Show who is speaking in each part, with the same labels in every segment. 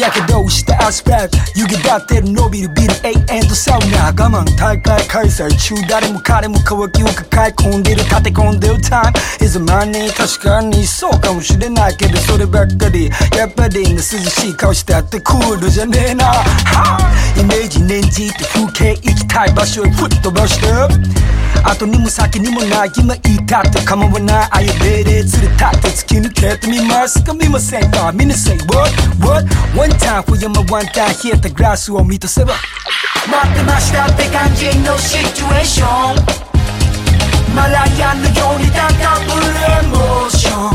Speaker 1: ライフ湯気立ってる伸びるビル永遠とサウナ我慢大会開催。中誰も彼も渇きを抱え込んでる。立て込んでるタイム。Is money? 確かにそうかもしれないけどそればっかり。やっぱり涼しい顔してあってクールじゃねえな。イメージ念じて風景行きたい場所へ吹っ飛ばして。後にも先にもない今言いたって。構わないああいう例で連れ立って突き抜けてみます。か見ませんか？みな say what? What? One time for you my one time 冷えたグラスを満たせば
Speaker 2: 待ってましたって感じのシチュエーション。マライアのように高ぶるエモーション。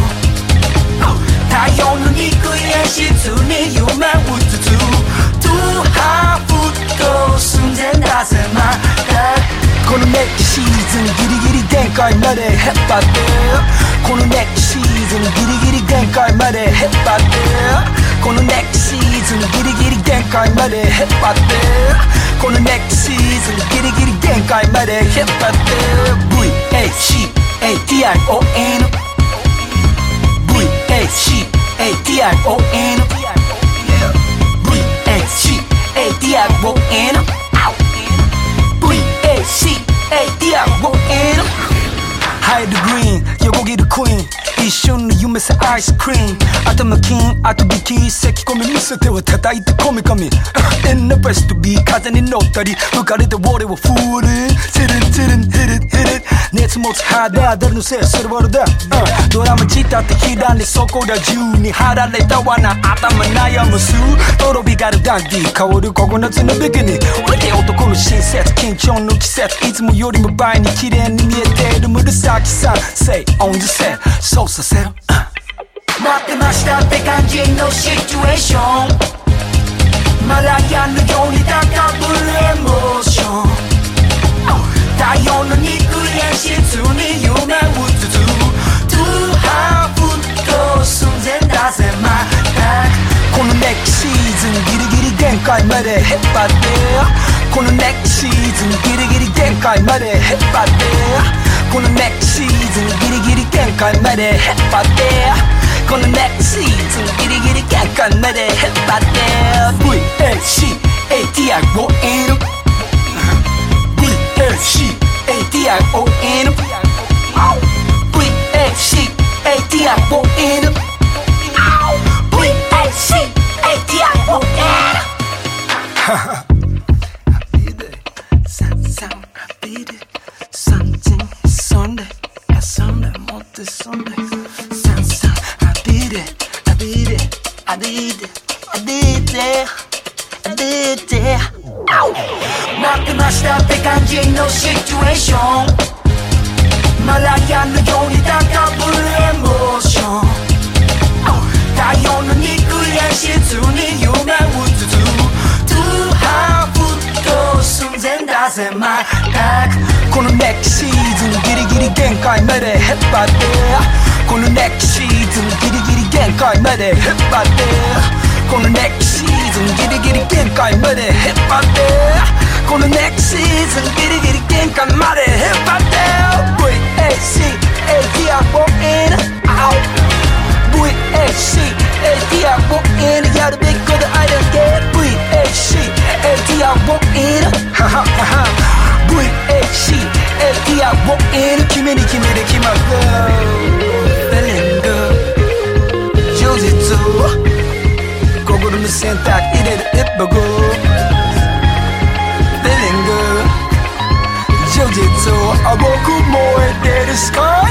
Speaker 2: 太陽の憎い演出に夢をつつ。トゥーハーフと寸前だぜまた
Speaker 1: このネックシーズンギリギリ限界まで引っ張って。このネックシーズンギリまで引っ張ってこのネックシーズンギリギリ限界まで引っ張って VACATION VACATION VACATION 一瞬の夢さアイスクリーム頭金後引き咳込み見せては叩いてこみこみ。In the best to be 風に乗ったり浮かれて俺をフール。チルンチルンヘルヘル熱持つ肌誰のせいそれは俺だ、うん、ドラマ仕立てひらにそこら中に貼られた罠。頭悩むす。とろびがるダンディ香るココナッツのビキニ。俺で男の親切緊張の季節。いつもよりも倍に綺麗に見えてる紫さん。Say on the set そうさせる、
Speaker 2: 待ってましたって感じのシチュエーション。マライアのように高ぶま
Speaker 1: で引っ張ってこのネックシーズンギリギリ限界まで引っ張ってこのネックシーズンギリギリ限界まで引っ張ってこのネックシーズンギリギリ限界まで引っ張って VACATION VACATION VACATION VACATION I did it, I did it, I did it.
Speaker 2: 待ってましたって感じのシチュエーション。マライアン。のように高ぶるエモーション。太陽の憎い演出に夢をつつトゥーハーフと寸前だぜまったく
Speaker 1: このネックシーズン。ギリギリ限界まで引っ張ってこのネックシーズン。ギリギリ限界まで引っ張ってこのネックシーズンギリギリ限界まで引っ張ってこのネックシーズンギリギリ限界まで引っ張って VACATION VACATION やるべきことあるけ VACATION ははは心の選択入れる一歩 Feeling good 充実あ僕燃えてるスカ